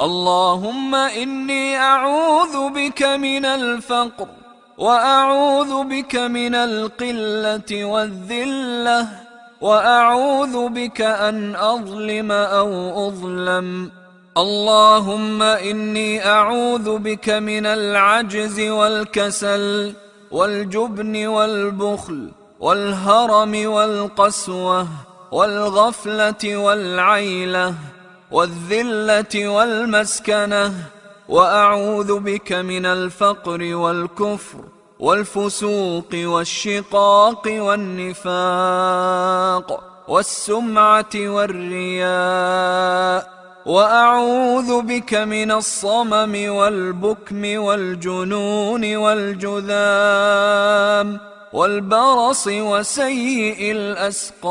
اللهم إني أعوذ بك من الفقر وأعوذ بك من القلة والذلة وأعوذ بك أن أظلم أو أظلم اللهم إني أعوذ بك من العجز والكسل والجبن والبخل والهرم والقسوة والغفلة والعيلة والذلة والمسكنة وأعوذ بك من الفقر والكفر والفسوق والشقاق والنفاق والسمعة والرياء وأعوذ بك من الصمم والبكم والجنون والجذام والبرص وسيء الأسقام.